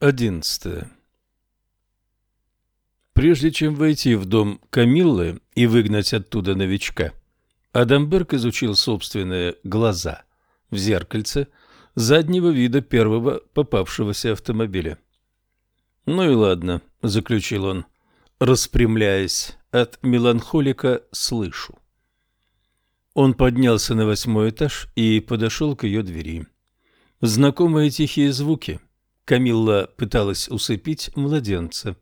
Одиннадцатое. Прежде чем войти в дом Камиллы и выгнать оттуда новичка, Адамберг изучил собственные глаза в зеркальце заднего вида первого попавшегося автомобиля. «Ну и ладно», — заключил он, распрямляясь, от меланхолика слышу. Он поднялся на восьмой этаж и подошел к ее двери. Знакомые тихие звуки — Камилла пыталась усыпить младенца.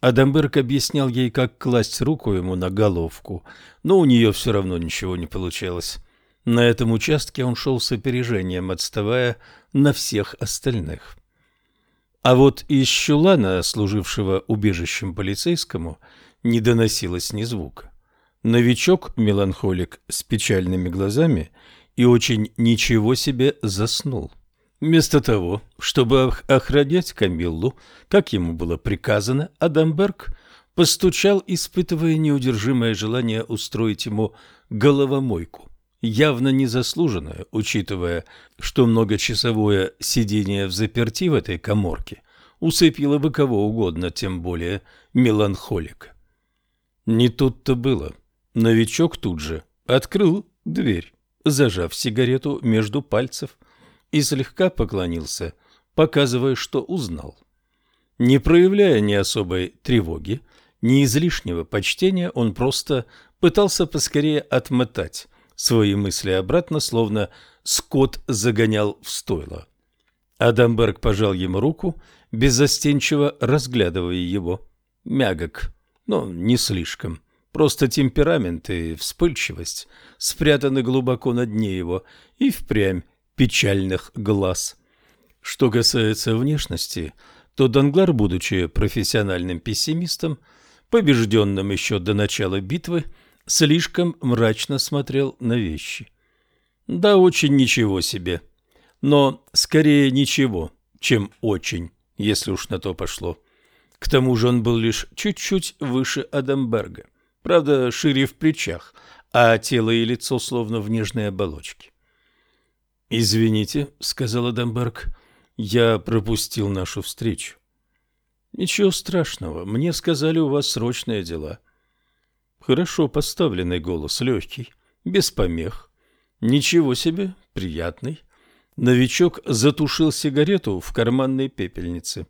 Адамберг объяснял ей, как класть руку ему на головку, но у нее все равно ничего не получалось. На этом участке он шел с опережением, отставая на всех остальных. А вот из чулана, служившего убежищем полицейскому, не доносилось ни звука. Новичок-меланхолик с печальными глазами и очень ничего себе заснул. Вместо того, чтобы охранять Камиллу, как ему было приказано, Адамберг постучал, испытывая неудержимое желание устроить ему головомойку, явно незаслуженное, учитывая, что многочасовое сидение в заперти в этой коморке усыпило бы кого угодно, тем более меланхолика. Не тут-то было. Новичок тут же открыл дверь, зажав сигарету между пальцев – и слегка поклонился, показывая, что узнал. Не проявляя ни особой тревоги, ни излишнего почтения, он просто пытался поскорее отмотать свои мысли обратно, словно скот загонял в стойло. Адамберг пожал ему руку, беззастенчиво разглядывая его. Мягок, но не слишком. Просто темперамент и вспыльчивость спрятаны глубоко на дне его, и впрямь печальных глаз. Что касается внешности, то Данглар, будучи профессиональным пессимистом, побежденным еще до начала битвы, слишком мрачно смотрел на вещи. Да, очень ничего себе. Но скорее ничего, чем очень, если уж на то пошло. К тому же он был лишь чуть-чуть выше Адамберга. Правда, шире в плечах, а тело и лицо словно в нежной оболочке. «Извините», — сказал Адамберг, — «я пропустил нашу встречу». «Ничего страшного, мне сказали, у вас срочные дела». Хорошо поставленный голос, легкий, без помех. Ничего себе, приятный. Новичок затушил сигарету в карманной пепельнице.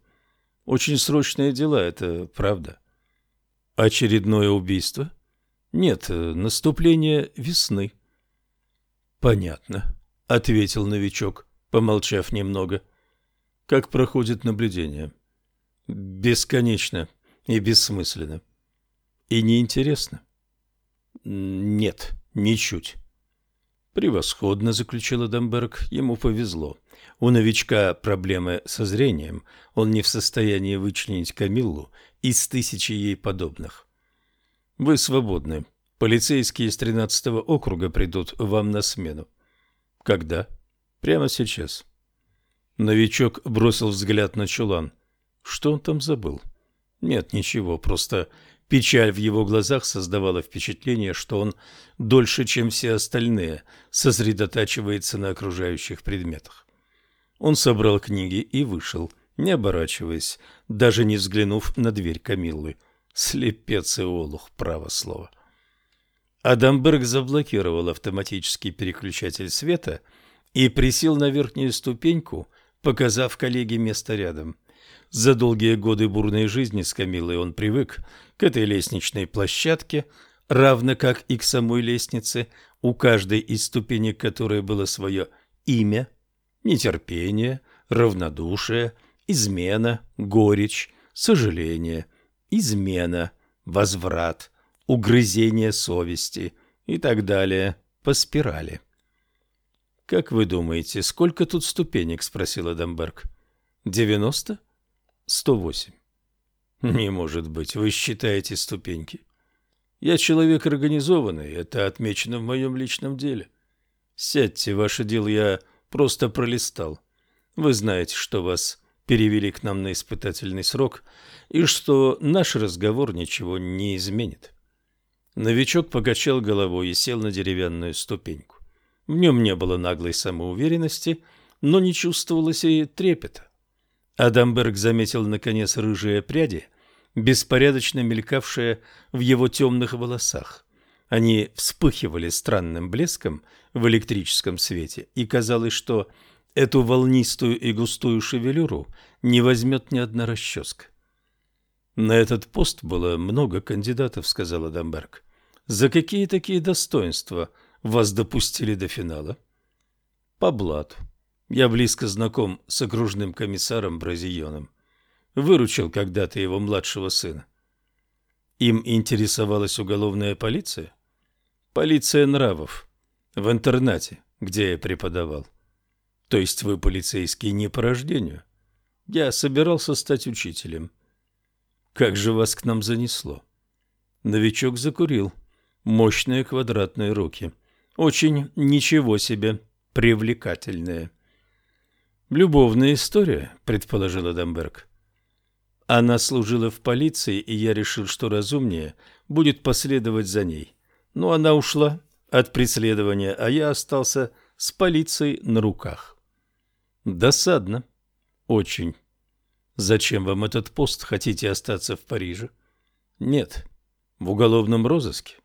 Очень срочные дела, это правда. Очередное убийство? Нет, наступление весны. Понятно. — ответил новичок, помолчав немного. «Как проходит наблюдение?» «Бесконечно и бессмысленно. И неинтересно?» «Нет, ничуть». «Превосходно», — заключил Адамберг. Ему повезло. У новичка проблемы со зрением. Он не в состоянии вычленить Камиллу из тысячи ей подобных. «Вы свободны. Полицейские из тринадцатого округа придут вам на смену. Когда? Прямо сейчас. Новичок бросил взгляд на чулан. Что он там забыл? Нет, ничего, просто печаль в его глазах создавала впечатление, что он дольше, чем все остальные, сосредотачивается на окружающих предметах. Он собрал книги и вышел, не оборачиваясь, даже не взглянув на дверь Камиллы. Слепец и олух, право слово. Адамберг заблокировал автоматический переключатель света и присел на верхнюю ступеньку, показав коллеге место рядом. За долгие годы бурной жизни с Камилой он привык к этой лестничной площадке, равно как и к самой лестнице, у каждой из ступенек которой было свое имя, нетерпение, равнодушие, измена, горечь, сожаление, измена, возврат – угрызение совести и так далее по спирали. «Как вы думаете, сколько тут ступенек?» – спросил Адамберг. «Девяносто? Сто восемь». «Не может быть. Вы считаете ступеньки?» «Я человек организованный. Это отмечено в моем личном деле. Сядьте, ваше дело я просто пролистал. Вы знаете, что вас перевели к нам на испытательный срок и что наш разговор ничего не изменит». Новичок покачал головой и сел на деревянную ступеньку. В нем не было наглой самоуверенности, но не чувствовалось и трепета. Адамберг заметил, наконец, рыжие пряди, беспорядочно мелькавшие в его темных волосах. Они вспыхивали странным блеском в электрическом свете, и казалось, что эту волнистую и густую шевелюру не возьмет ни одна расческа. «На этот пост было много кандидатов», — сказал Адамберг. «За какие такие достоинства вас допустили до финала?» «По блату. Я близко знаком с окружным комиссаром Бразильоном. Выручил когда-то его младшего сына. Им интересовалась уголовная полиция? Полиция нравов. В интернате, где я преподавал. То есть вы полицейский не по рождению? Я собирался стать учителем. Как же вас к нам занесло? Новичок закурил. Мощные квадратные руки. Очень ничего себе привлекательные. Любовная история, предположил Адамберг. Она служила в полиции, и я решил, что разумнее будет последовать за ней. Но она ушла от преследования, а я остался с полицией на руках. Досадно. Очень. Зачем вам этот пост? Хотите остаться в Париже? Нет. В уголовном розыске?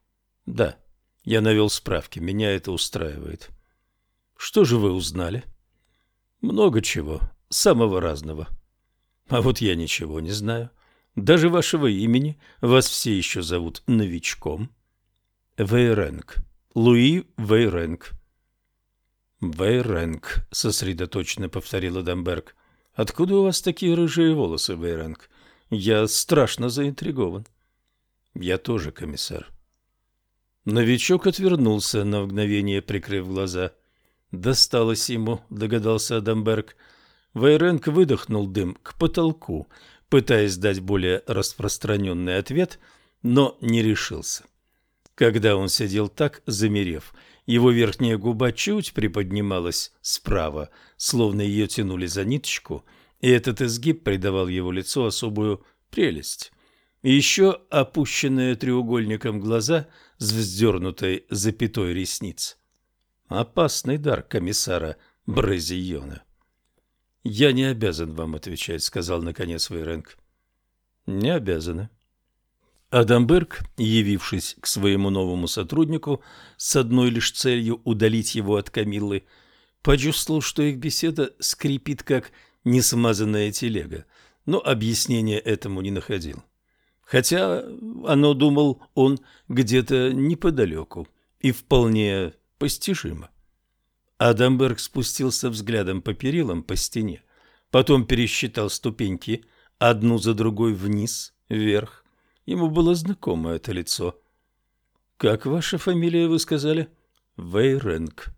Да. Я навел справки. Меня это устраивает. Что же вы узнали? Много чего. Самого разного. А вот я ничего не знаю. Даже вашего имени вас все еще зовут новичком. Вейренг. Луи Вейренг. Вейренг, сосредоточенно повторил Адамберг. Откуда у вас такие рыжие волосы, Вейренг? Я страшно заинтригован. Я тоже комиссар. Новичок отвернулся на мгновение, прикрыв глаза. Досталось ему, догадался Адамберг. Вейренг выдохнул дым к потолку, пытаясь дать более распространенный ответ, но не решился. Когда он сидел так, замерев, его верхняя губа чуть приподнималась справа, словно ее тянули за ниточку, и этот изгиб придавал его лицу особую прелесть. Еще опущенные треугольником глаза с вздернутой запятой ресниц. Опасный дар комиссара Бразильона. «Я не обязан вам отвечать», — сказал наконец Вейренг. «Не обязаны». Адамберг, явившись к своему новому сотруднику с одной лишь целью удалить его от Камиллы, почувствовал, что их беседа скрипит, как несмазанная телега, но объяснения этому не находил. Хотя оно, думал он, где-то неподалеку и вполне постижимо. Адамберг спустился взглядом по перилам по стене, потом пересчитал ступеньки одну за другой вниз, вверх. Ему было знакомо это лицо. «Как ваша фамилия, вы сказали?» «Вейренг».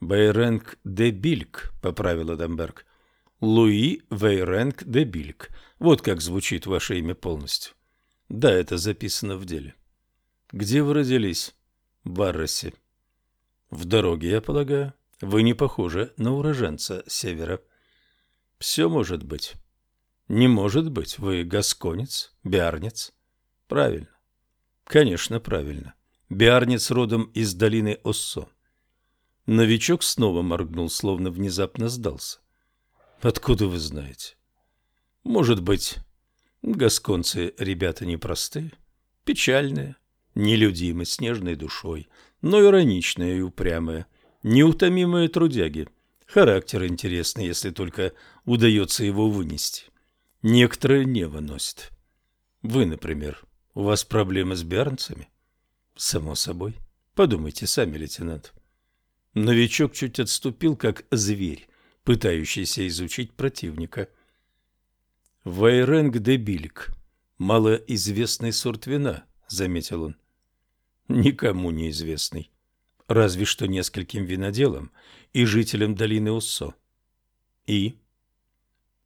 «Вейренг де Бильк», — поправил Адамберг. «Луи Вейренг де Бильк. Вот как звучит ваше имя полностью». «Да, это записано в деле». «Где вы родились?» «В Арросе». В дороге, я полагаю. Вы не похожи на уроженца севера. Все может быть. Не может быть. Вы гасконец, биарнец. Правильно. Конечно, правильно. Биарнец родом из долины Оссо. Новичок снова моргнул, словно внезапно сдался. Откуда вы знаете? Может быть, гасконцы ребята непростые, печальные, нелюдимы, с нежной душой — но ироничные и упрямые, неутомимые трудяги. Характер интересный, если только удается его вынести. Некоторые не выносят. Вы, например, у вас проблемы с биарнцами? Само собой. Подумайте сами, лейтенант. Новичок чуть отступил, как зверь, пытающийся изучить противника. Вайренг де Билик. Малоизвестный сорт вина, заметил он никому неизвестный, разве что нескольким виноделам и жителям долины Уссо. И?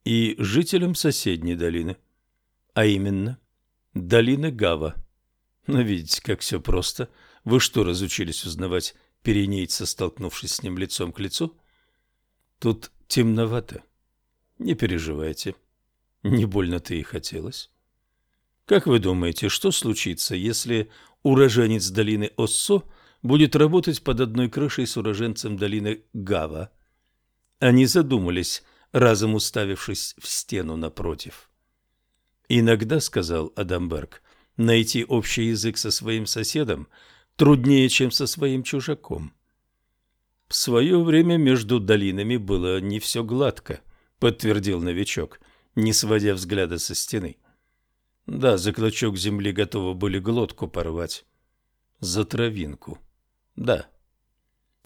И жителям соседней долины, а именно долины Гава. Но видите, как все просто. Вы что, разучились узнавать пиренейца, столкнувшись с ним лицом к лицу? Тут темновато. Не переживайте. Не больно-то и хотелось. Как вы думаете, что случится, если уроженец долины Оссо будет работать под одной крышей с уроженцем долины Гава. Они задумались разом уставившись в стену напротив. «Иногда, — сказал Адамберг, — найти общий язык со своим соседом труднее, чем со своим чужаком». В свое время между долинами было не все гладко, — подтвердил новичок, не сводя взгляда со стены. Да, за клочок земли готовы были глотку порвать. За травинку. Да.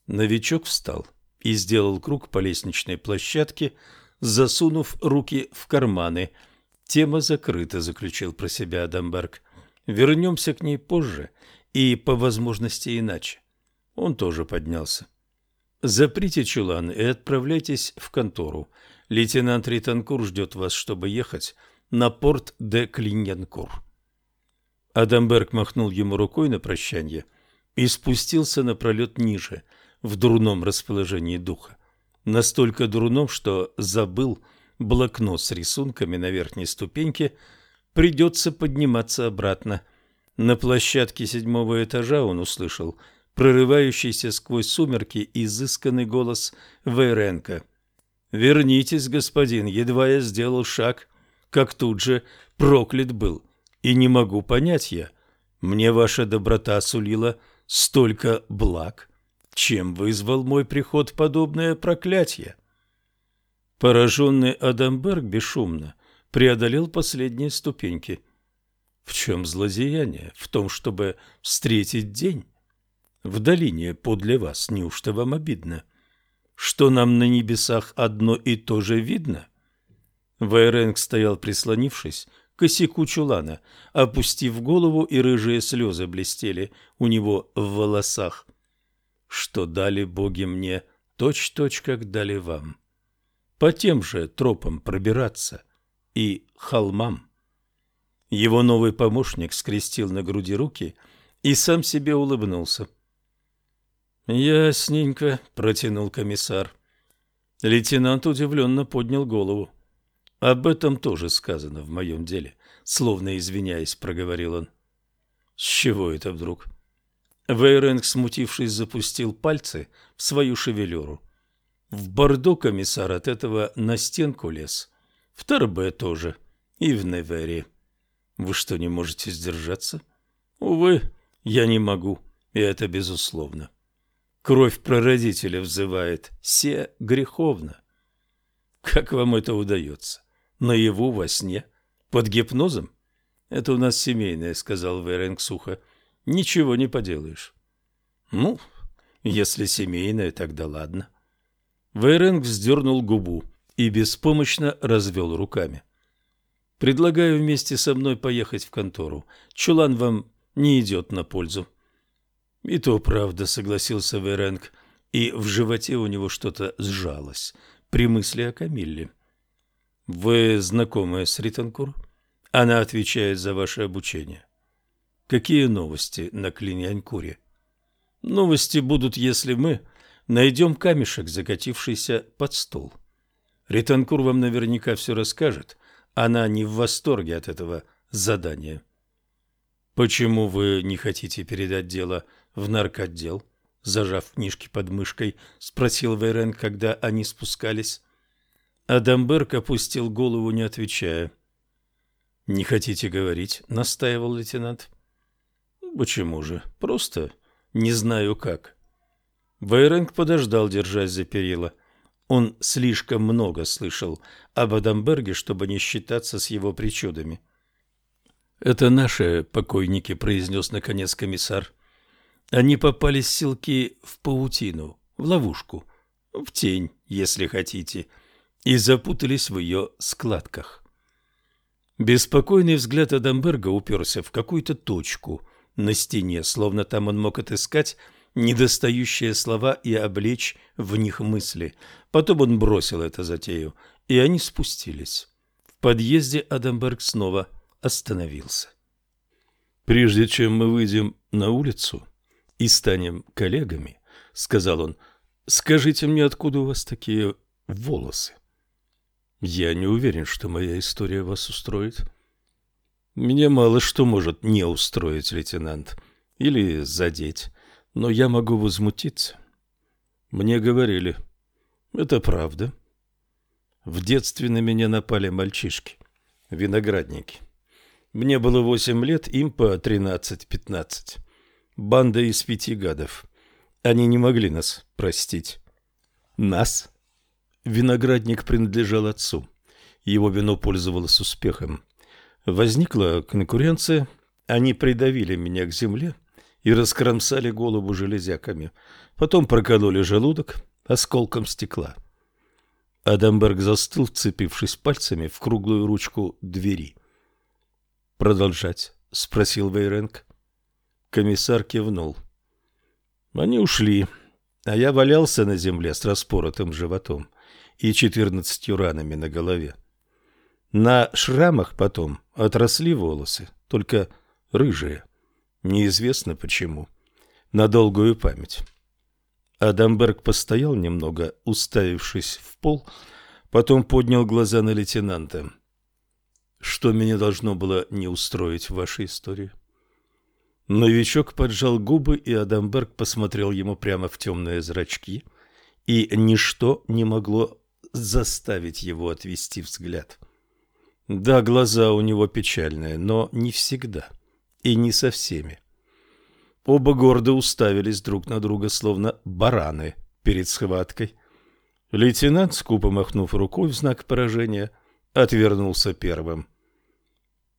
Новичок встал и сделал круг по лестничной площадке, засунув руки в карманы. Тема закрыта, заключил про себя Адамберг. Вернемся к ней позже и, по возможности, иначе. Он тоже поднялся. Заприте чулан и отправляйтесь в контору. Лейтенант Ританкур ждет вас, чтобы ехать на порт де Клиньянкур. Адамберг махнул ему рукой на прощание и спустился напролет ниже – в дурном расположении духа. Настолько дурном, что забыл блокнот с рисунками на верхней ступеньке, придется подниматься обратно. На площадке седьмого этажа он услышал прорывающийся сквозь сумерки изысканный голос Вейренко. «Вернитесь, господин, едва я сделал шаг, как тут же проклят был, и не могу понять я. Мне ваша доброта сулила столько благ» чем вызвал мой приход подобное проклятие. Пораженный Адамберг бесшумно преодолел последние ступеньки. В чем злозеяние? В том, чтобы встретить день? В долине подле вас неужто вам обидно? Что нам на небесах одно и то же видно? Вайренг стоял прислонившись к косяку чулана, опустив голову, и рыжие слезы блестели у него в волосах что дали боги мне, точь-точь, как дали вам. По тем же тропам пробираться и холмам. Его новый помощник скрестил на груди руки и сам себе улыбнулся. «Ясненько», — протянул комиссар. Лейтенант удивленно поднял голову. «Об этом тоже сказано в моем деле», — словно извиняясь, проговорил он. «С чего это вдруг?» Вейренг, смутившись, запустил пальцы в свою шевелюру. В Бордо комиссар от этого на стенку лез. В Торбе тоже. И в Невере. Вы что, не можете сдержаться? Увы, я не могу, и это безусловно. Кровь прародителя взывает. Се греховно. Как вам это удается? Наяву, во сне? Под гипнозом? Это у нас семейное, сказал Вейренг сухо. — Ничего не поделаешь. Ну, если семейное, тогда ладно. Вейренг вздернул губу и беспомощно развел руками. Предлагаю вместе со мной поехать в контору. Чулан вам не идет на пользу. И то правда, согласился Вейренг, и в животе у него что-то сжалось при мысли о Камилле. Вы знакомы с Ританкур? Она отвечает за ваше обучение. Какие новости на Клиньянькуре? Новости будут, если мы найдем камешек, закатившийся под стол. Ританкур вам наверняка все расскажет. Она не в восторге от этого задания. Почему вы не хотите передать дело в наркотдел? Зажав книжки под мышкой, спросил Вейрен, когда они спускались. Адамберг опустил голову, не отвечая. «Не хотите говорить?» — настаивал лейтенант. Почему же? Просто не знаю как. Вейренг подождал, держась за перила. Он слишком много слышал об Адамберге, чтобы не считаться с его причудами. «Это наши покойники», — произнес наконец комиссар. «Они попали с селки в паутину, в ловушку, в тень, если хотите, и запутались в ее складках». Беспокойный взгляд Адамберга уперся в какую-то точку — на стене, словно там он мог отыскать недостающие слова и облечь в них мысли. Потом он бросил это затею, и они спустились. В подъезде Адамберг снова остановился. «Прежде чем мы выйдем на улицу и станем коллегами, — сказал он, — скажите мне, откуда у вас такие волосы?» «Я не уверен, что моя история вас устроит». Меня мало что может не устроить, лейтенант, или задеть, но я могу возмутиться. Мне говорили, это правда. В детстве на меня напали мальчишки, виноградники. Мне было восемь лет, им по тринадцать-пятнадцать. Банда из пяти гадов. Они не могли нас простить. Нас? Виноградник принадлежал отцу. Его вино пользовалось успехом. Возникла конкуренция, они придавили меня к земле и раскромсали голову железяками. Потом прокололи желудок осколком стекла. Адамберг застыл, вцепившись пальцами в круглую ручку двери. «Продолжать?» — спросил Вейренг. Комиссар кивнул. Они ушли, а я валялся на земле с распоротым животом и четырнадцатью ранами на голове. На шрамах потом отросли волосы, только рыжие. Неизвестно почему. На долгую память. Адамберг постоял немного, уставившись в пол, потом поднял глаза на лейтенанта. Что меня должно было не устроить в вашей истории? Новичок поджал губы, и Адамберг посмотрел ему прямо в темные зрачки, и ничто не могло заставить его отвести взгляд. Да, глаза у него печальные, но не всегда и не со всеми. Оба гордо уставились друг на друга, словно бараны перед схваткой. Лейтенант, скупо махнув рукой в знак поражения, отвернулся первым.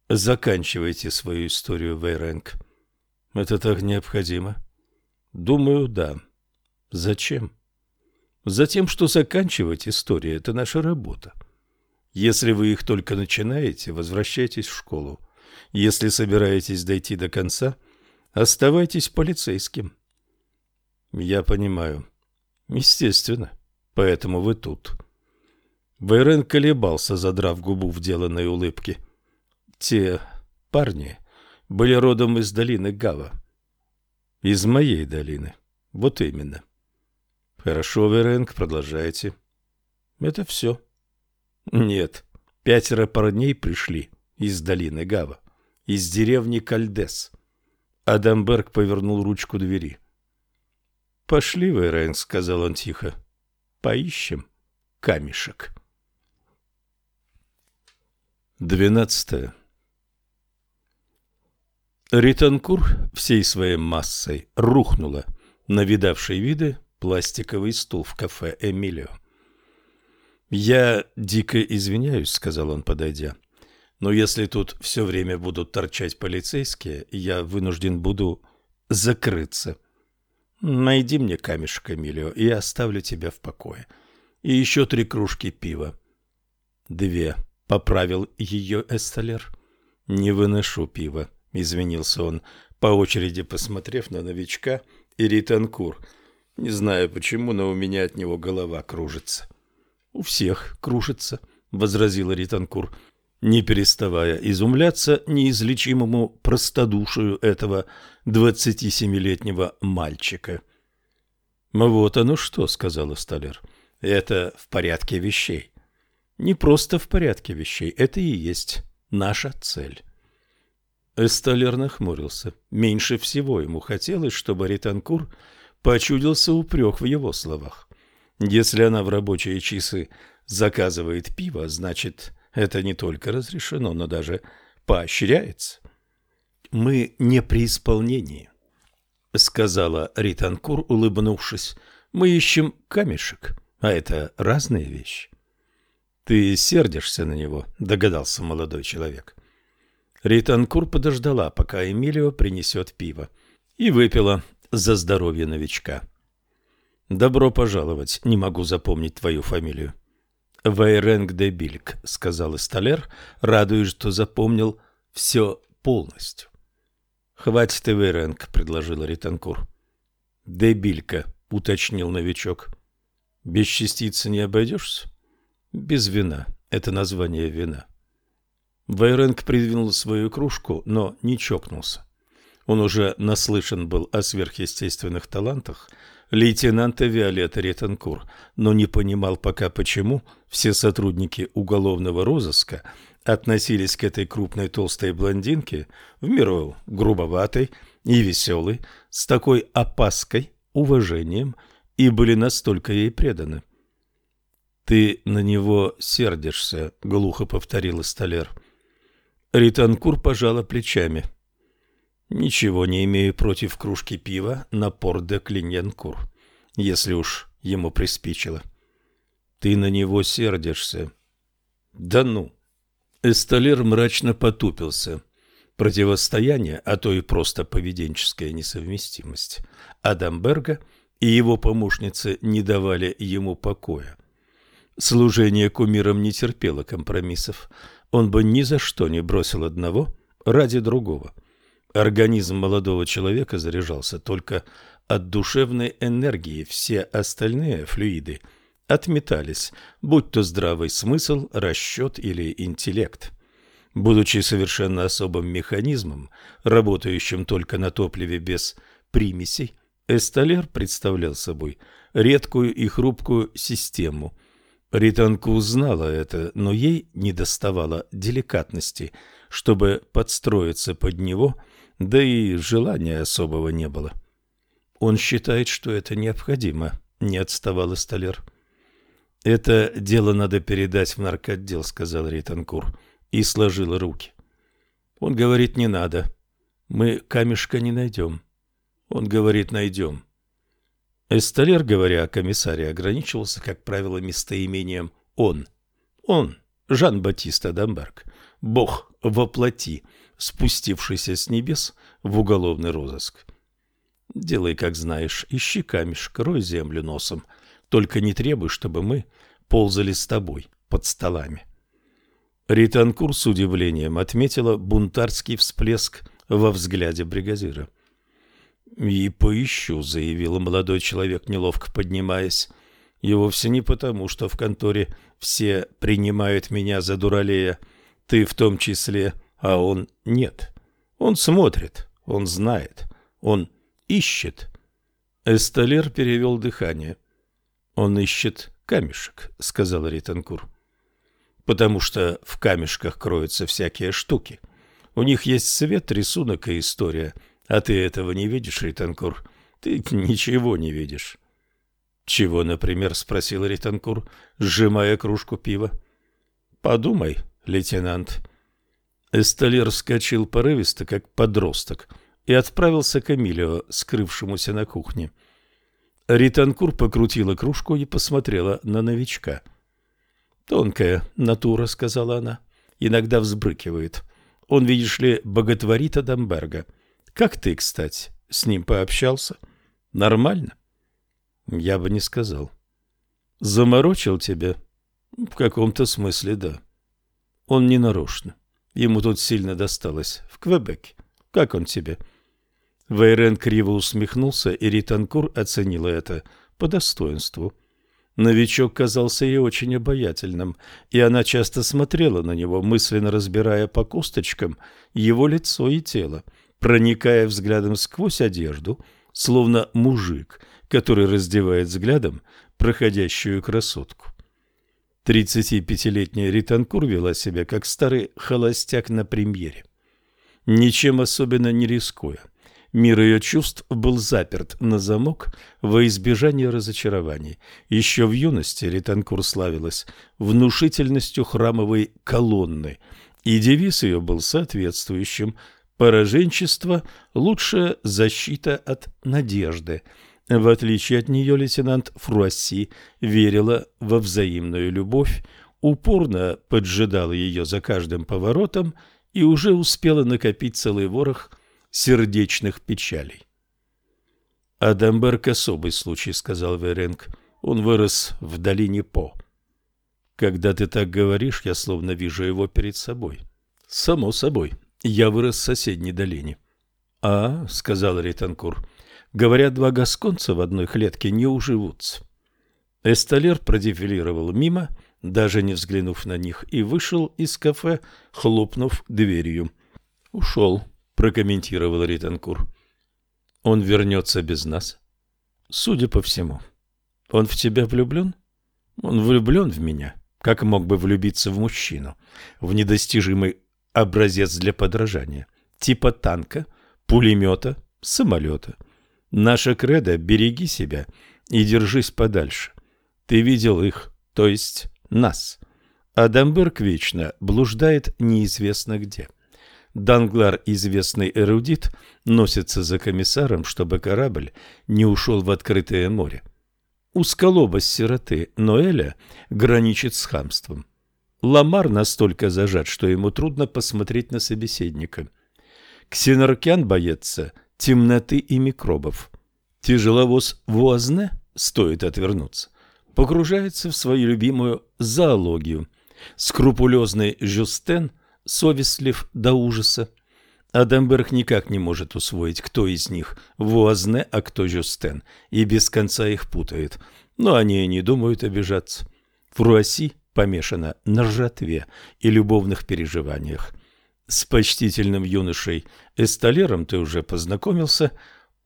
«Заканчивайте свою историю, Вейренг. Это так необходимо?» «Думаю, да. Зачем?» «Затем, что заканчивать историю – это наша работа. Если вы их только начинаете, возвращайтесь в школу. Если собираетесь дойти до конца – Оставайтесь полицейским. Я понимаю. Естественно. Поэтому вы тут. Вейрен колебался, задрав губу в деланной улыбке. Те парни были родом из долины Гава. Из моей долины. Вот именно. Хорошо, Веренг, продолжайте. Это все. Нет, пятеро парней пришли из долины Гава, из деревни Кальдес. Адамберг повернул ручку двери. «Пошли, Вейрен», — сказал он тихо. «Поищем камешек». Двенадцатое. Ританкур всей своей массой рухнула на видавший виды пластиковый стул в кафе «Эмилио». «Я дико извиняюсь», — сказал он, подойдя. Но если тут все время будут торчать полицейские, я вынужден буду закрыться. Найди мне камешек, Эмилио, и оставлю тебя в покое. И еще три кружки пива. Две. Поправил ее Эсталер. Не выношу пива, извинился он, по очереди посмотрев на новичка и Ританкур. Не знаю почему, но у меня от него голова кружится. У всех кружится, возразила Ританкур не переставая изумляться неизлечимому простодушию этого двадцатисемилетнего мальчика. «Вот оно что», — сказала Сталер, — «это в порядке вещей». «Не просто в порядке вещей, это и есть наша цель». Эсталер нахмурился. Меньше всего ему хотелось, чтобы Ританкур почудился упрек в его словах. Если она в рабочие часы заказывает пиво, значит, это не только разрешено, но даже поощряется. Мы не при исполнении, сказала Ританкур, улыбнувшись. Мы ищем камешек, а это разные вещи. Ты сердишься на него, догадался молодой человек. Ританкур подождала, пока Эмилио принесет пиво, и выпила за здоровье новичка. Добро пожаловать. Не могу запомнить твою фамилию. Вейренг де Бильк, — сказал Эсталер, радуясь, что запомнил все полностью. — Хватит и Вейренг, — предложила Ританкур. — Де Билька, — уточнил новичок. — Без частицы не обойдешься? — Без вина. Это название вина. Вейренг придвинул свою кружку, но не чокнулся. Он уже наслышан был о сверхъестественных талантах лейтенанта Виолетта Ретанкур, но не понимал пока почему все сотрудники уголовного розыска относились к этой крупной толстой блондинке в меру грубоватой и веселой, с такой опаской, уважением и были настолько ей преданы. Ты на него сердишься, глухо повторил Столяр. Ританкур пожала плечами. Ничего не имею против кружки пива на порт де Клиньянкур, если уж ему приспичило. Ты на него сердишься. Да ну. Эсталер мрачно потупился. Противостояние, а то и просто поведенческая несовместимость Адамберга и его помощницы не давали ему покоя. Служение кумирам не терпело компромиссов. Он бы ни за что не бросил одного ради другого. Организм молодого человека заряжался только от душевной энергии, все остальные флюиды отметались, будь то здравый смысл, расчет или интеллект. Будучи совершенно особым механизмом, работающим только на топливе без примесей, Эсталер представлял собой редкую и хрупкую систему – Ританка узнала это, но ей недоставало деликатности, чтобы подстроиться под него, да и желания особого не было. Он считает, что это необходимо, не отставал Столяр. Это дело надо передать в наркотдел, сказал Ританкур и сложил руки. Он говорит, не надо. Мы камешка не найдем. Он говорит, найдем. Эсталер, говоря о комиссаре, ограничивался, как правило, местоимением «он». Он, Жан-Батист Адамберг, бог воплоти, спустившийся с небес в уголовный розыск. Делай, как знаешь, ищи камешек, рой землю носом, только не требуй, чтобы мы ползали с тобой под столами. Ританкур с удивлением отметила бунтарский всплеск во взгляде бригадира. «И поищу», — заявил молодой человек, неловко поднимаясь. «И вовсе не потому, что в конторе все принимают меня за дуралея, ты в том числе, а он нет. Он смотрит, он знает, он ищет». Эсталер перевел дыхание. «Он ищет камешек», — сказал Ританкур. «Потому что в камешках кроются всякие штуки. У них есть свет, рисунок и история». А ты этого не видишь, Ританкур? Ты ничего не видишь. Чего, например, спросил Ританкур, сжимая кружку пива. Подумай, лейтенант. Эсталер вскочил порывисто, как подросток, и отправился к Эмилио, скрывшемуся на кухне. Ританкур покрутила кружку и посмотрела на новичка. «Тонкая натура», — сказала она, — «иногда взбрыкивает. Он, видишь ли, боготворит Адамберга. Как ты, кстати, с ним пообщался? Нормально? Я бы не сказал. Заморочил тебя? В каком-то смысле, да. Он не нарочно. Ему тут сильно досталось. В Квебеке. Как он тебе? Вейрен криво усмехнулся, и Ританкур оценила это по достоинству. Новичок казался ей очень обаятельным, и она часто смотрела на него, мысленно разбирая по косточкам его лицо и тело проникая взглядом сквозь одежду, словно мужик, который раздевает взглядом проходящую красотку. Тридцатипятилетняя Ританкур вела себя как старый холостяк на премьере. Ничем особенно не рискуя. Мир ее чувств был заперт на замок во избежание разочарований. Еще в юности Ританкур славилась внушительностью храмовой колонны, и девиз ее был соответствующим Пораженчество – лучшая защита от надежды. В отличие от нее лейтенант Фруасси верила во взаимную любовь, упорно поджидала ее за каждым поворотом и уже успела накопить целый ворох сердечных печалей. «Адамберг – особый случай», – сказал Веренг. «Он вырос в долине По». «Когда ты так говоришь, я словно вижу его перед собой». «Само собой», я вырос в соседней долине. — А, — сказал Ританкур, — говорят, два гасконца в одной клетке не уживутся. Эсталер продефилировал мимо, даже не взглянув на них, и вышел из кафе, хлопнув дверью. — Ушел, — прокомментировал Ританкур. — Он вернется без нас? — Судя по всему. — Он в тебя влюблен? — Он влюблен в меня. Как мог бы влюбиться в мужчину? В недостижимый образец для подражания. Типа танка, пулемета, самолета. Наша кредо – береги себя и держись подальше. Ты видел их то есть нас. Адамберг вечно блуждает неизвестно где. Данглар, известный эрудит, носится за комиссаром, чтобы корабль не ушел в открытое море. Узколобость сироты Ноэля граничит с хамством. Ламар настолько зажат, что ему трудно посмотреть на собеседника. Ксенаркян боится темноты и микробов. Тяжеловоз Вуазне, стоит отвернуться, погружается в свою любимую зоологию. Скрупулезный Жюстен совестлив до ужаса. Адамберг никак не может усвоить, кто из них Вуазне, а кто Жюстен, и без конца их путает. Но они и не думают обижаться. В Руаси помешана на ржатве и любовных переживаниях. С почтительным юношей Эсталером ты уже познакомился.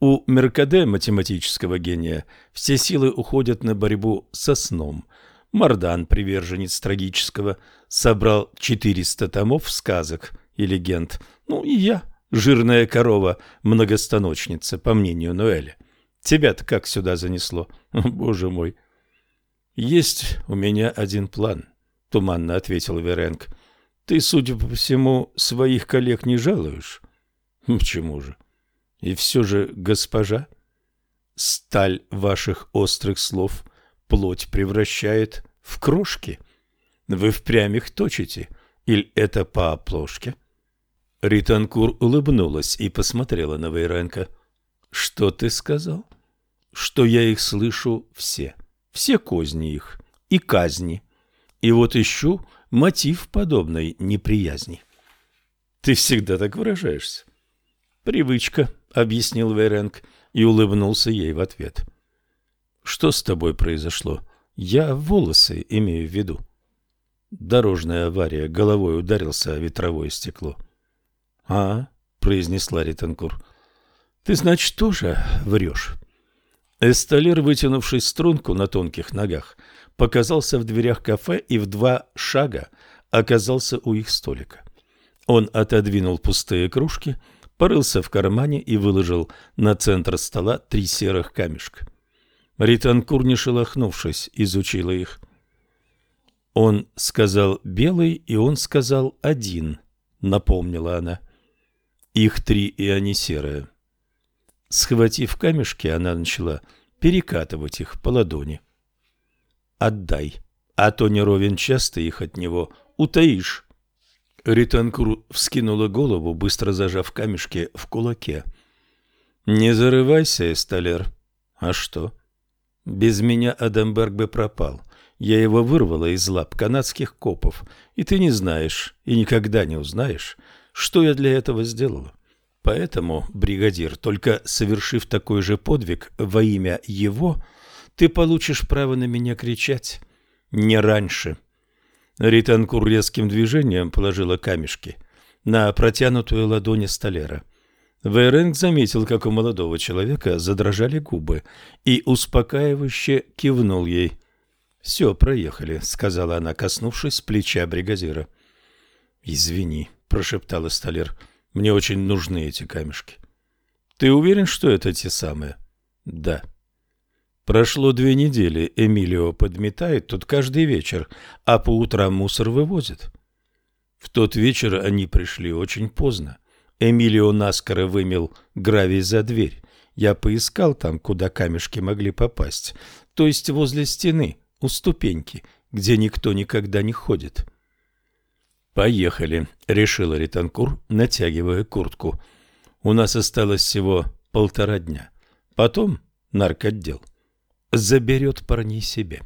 У Меркаде, математического гения, все силы уходят на борьбу со сном. Мардан, приверженец трагического, собрал 400 томов сказок и легенд. Ну и я, жирная корова, многостаночница, по мнению Ноэля. Тебя-то как сюда занесло? Боже мой! Есть у меня один план, туманно ответил Веренг. Ты, судя по всему, своих коллег не жалуешь? Почему же? И все же, госпожа, сталь ваших острых слов плоть превращает в крошки. Вы впрямь их точите, или это по оплошке? Ританкур улыбнулась и посмотрела на Вейренко. Что ты сказал? Что я их слышу все, все козни их и казни. И вот ищу мотив подобной неприязни. Ты всегда так выражаешься. Привычка, объяснил Вейренк и улыбнулся ей в ответ. Что с тобой произошло? Я волосы имею в виду. Дорожная авария, головой ударился о ветровое стекло. А, произнесла Ританкур. Ты, значит, тоже врешь. Эсталер, вытянувшись струнку на тонких ногах, показался в дверях кафе и в два шага оказался у их столика. Он отодвинул пустые кружки, порылся в кармане и выложил на центр стола три серых камешка. Ританкур, не шелохнувшись, изучила их. «Он сказал белый, и он сказал один», — напомнила она. «Их три, и они серые». Схватив камешки, она начала перекатывать их по ладони. «Отдай, а то не ровен час их от него утаишь». Ританкур вскинула голову, быстро зажав камешки в кулаке. «Не зарывайся, Эсталер. А что?» Без меня Адамберг бы пропал. Я его вырвала из лап канадских копов, и ты не знаешь и никогда не узнаешь, что я для этого сделала. Поэтому, бригадир, только совершив такой же подвиг во имя его, ты получишь право на меня кричать. Не раньше. Ританкур резким движением положила камешки на протянутую ладонь столяра. Вейренг заметил, как у молодого человека задрожали губы, и успокаивающе кивнул ей. «Все, проехали», — сказала она, коснувшись плеча бригадира. «Извини», — прошептал Столер, — «мне очень нужны эти камешки». «Ты уверен, что это те самые?» «Да». Прошло две недели, Эмилио подметает тут каждый вечер, а по утрам мусор вывозит. В тот вечер они пришли очень поздно. Эмилио наскоро вымел гравий за дверь. Я поискал там, куда камешки могли попасть, то есть возле стены, у ступеньки, где никто никогда не ходит. «Поехали», — решила Ританкур, натягивая куртку. «У нас осталось всего полтора дня. Потом наркотдел заберет парней себе».